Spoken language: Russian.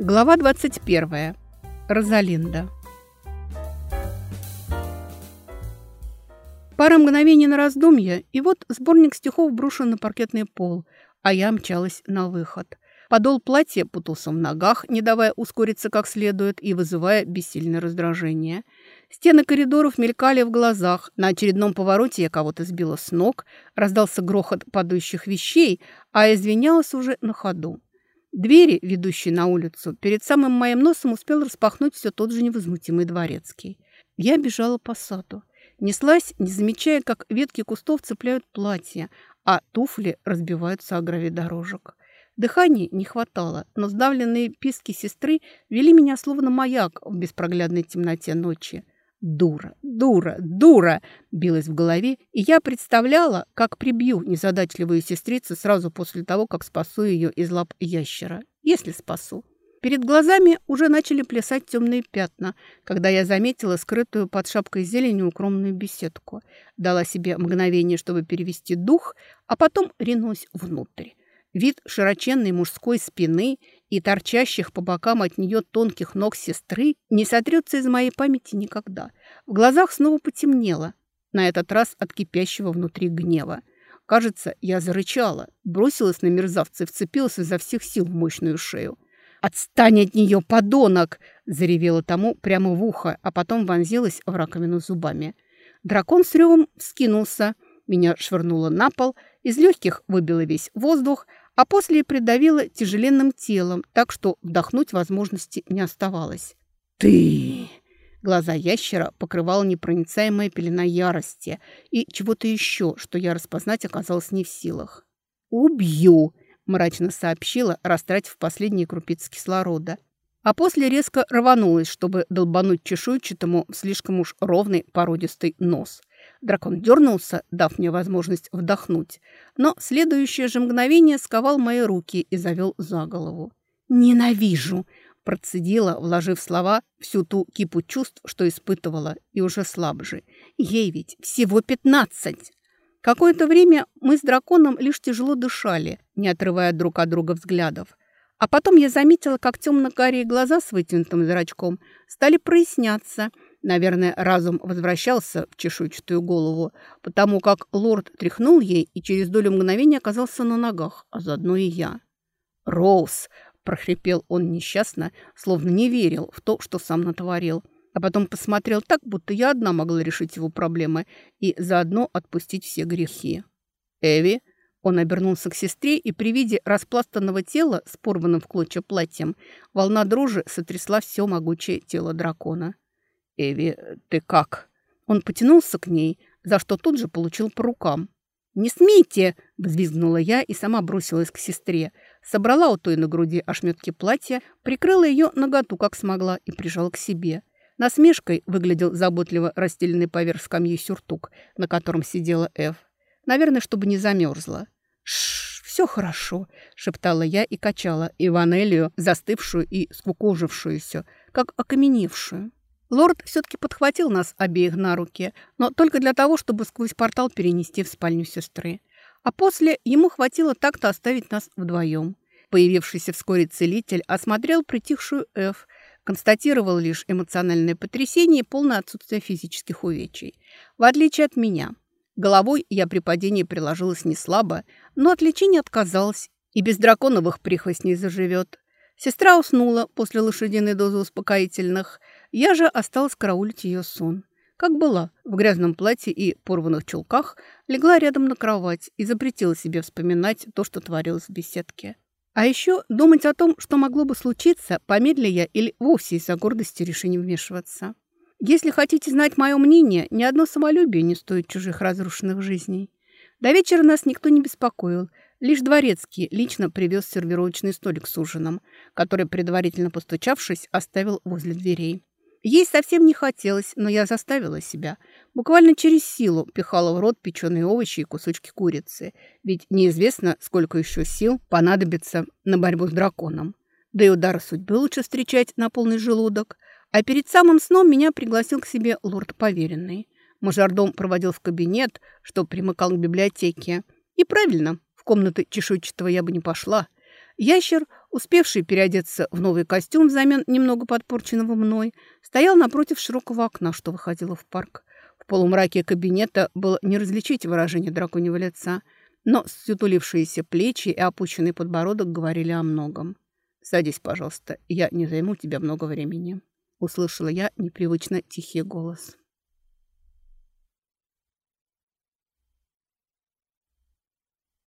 Глава 21. Розалинда. Пара мгновений на раздумье, и вот сборник стихов брошен на паркетный пол, а я мчалась на выход. Подол платья путался в ногах, не давая ускориться как следует и вызывая бессильное раздражение. Стены коридоров мелькали в глазах. На очередном повороте я кого-то сбила с ног, раздался грохот падающих вещей, а извинялась уже на ходу. Двери, ведущие на улицу, перед самым моим носом успел распахнуть все тот же невозмутимый дворецкий. Я бежала по саду. Неслась, не замечая, как ветки кустов цепляют платье, а туфли разбиваются о гравий дорожек. Дыхания не хватало, но сдавленные писки сестры вели меня словно маяк в беспроглядной темноте ночи. «Дура, дура, дура!» билась в голове, и я представляла, как прибью незадачливую сестрицу сразу после того, как спасу ее из лап ящера. Если спасу. Перед глазами уже начали плясать темные пятна, когда я заметила скрытую под шапкой зелени укромную беседку. Дала себе мгновение, чтобы перевести дух, а потом ринулась внутрь. Вид широченной мужской спины и торчащих по бокам от нее тонких ног сестры не сотрется из моей памяти никогда. В глазах снова потемнело, на этот раз от кипящего внутри гнева. Кажется, я зарычала, бросилась на мерзавца и вцепилась изо всех сил в мощную шею. «Отстань от нее, подонок!» – заревела тому прямо в ухо, а потом вонзилась в раковину зубами. Дракон с ревом скинулся. Меня швырнуло на пол, из легких выбило весь воздух, а после придавило тяжеленным телом, так что вдохнуть возможности не оставалось. «Ты!» Глаза ящера покрывала непроницаемая пелена ярости и чего-то еще, что я распознать оказалась не в силах. «Убью!» – мрачно сообщила, растратив последние крупицы кислорода. А после резко рванулась, чтобы долбануть чешуйчатому в слишком уж ровный породистый нос. Дракон дернулся, дав мне возможность вдохнуть, но следующее же мгновение сковал мои руки и завел за голову. «Ненавижу!» – процедила, вложив слова всю ту кипу чувств, что испытывала, и уже слабже. «Ей ведь всего пятнадцать!» Какое-то время мы с драконом лишь тяжело дышали, не отрывая друг от друга взглядов. А потом я заметила, как темно-карие глаза с вытянутым зрачком стали проясняться – Наверное, разум возвращался в чешуйчатую голову, потому как лорд тряхнул ей и через долю мгновения оказался на ногах, а заодно и я. «Роуз!» – прохрипел он несчастно, словно не верил в то, что сам натворил. А потом посмотрел так, будто я одна могла решить его проблемы и заодно отпустить все грехи. «Эви?» Он обернулся к сестре, и при виде распластанного тела с порванным в клочья платьем волна дрожи сотрясла все могучее тело дракона. «Эви, ты как?» Он потянулся к ней, за что тут же получил по рукам. «Не смейте!» – взвизгнула я и сама бросилась к сестре. Собрала у той на груди ошметки платья, прикрыла ее наготу, как смогла, и прижала к себе. Насмешкой выглядел заботливо расстеленный поверх скамьи сюртук, на котором сидела Эв. Наверное, чтобы не замерзла. «Шш, все хорошо», – шептала я и качала Иванелию, застывшую и скукожившуюся, как окаменевшую. Лорд все-таки подхватил нас обеих на руки, но только для того, чтобы сквозь портал перенести в спальню сестры. А после ему хватило так-то оставить нас вдвоем. Появившийся вскоре целитель осмотрел притихшую Эф, констатировал лишь эмоциональное потрясение и полное отсутствие физических увечий. В отличие от меня. Головой я при падении приложилась не слабо, но от лечения отказалась и без драконовых прихвостней заживет. Сестра уснула после лошадиной дозы успокоительных – я же осталась караулить ее сон. Как была, в грязном платье и порванных чулках, легла рядом на кровать и запретила себе вспоминать то, что творилось в беседке. А еще думать о том, что могло бы случиться, помедля я или вовсе из-за гордости решу вмешиваться. Если хотите знать мое мнение, ни одно самолюбие не стоит чужих разрушенных жизней. До вечера нас никто не беспокоил. Лишь дворецкий лично привез сервировочный столик с ужином, который, предварительно постучавшись, оставил возле дверей. Есть совсем не хотелось, но я заставила себя. Буквально через силу пихала в рот печеные овощи и кусочки курицы. Ведь неизвестно, сколько еще сил понадобится на борьбу с драконом. Да и удары судьбы лучше встречать на полный желудок. А перед самым сном меня пригласил к себе лорд поверенный. Мажордом проводил в кабинет, что примыкал к библиотеке. И правильно, комнаты чешуйчатого я бы не пошла. Ящер успевший переодеться в новый костюм взамен немного подпорченного мной, стоял напротив широкого окна, что выходило в парк. В полумраке кабинета было не различить выражение драконьего лица, но сутулившиеся плечи и опущенный подбородок говорили о многом. «Садись, пожалуйста, я не займу тебя много времени», — услышала я непривычно тихий голос.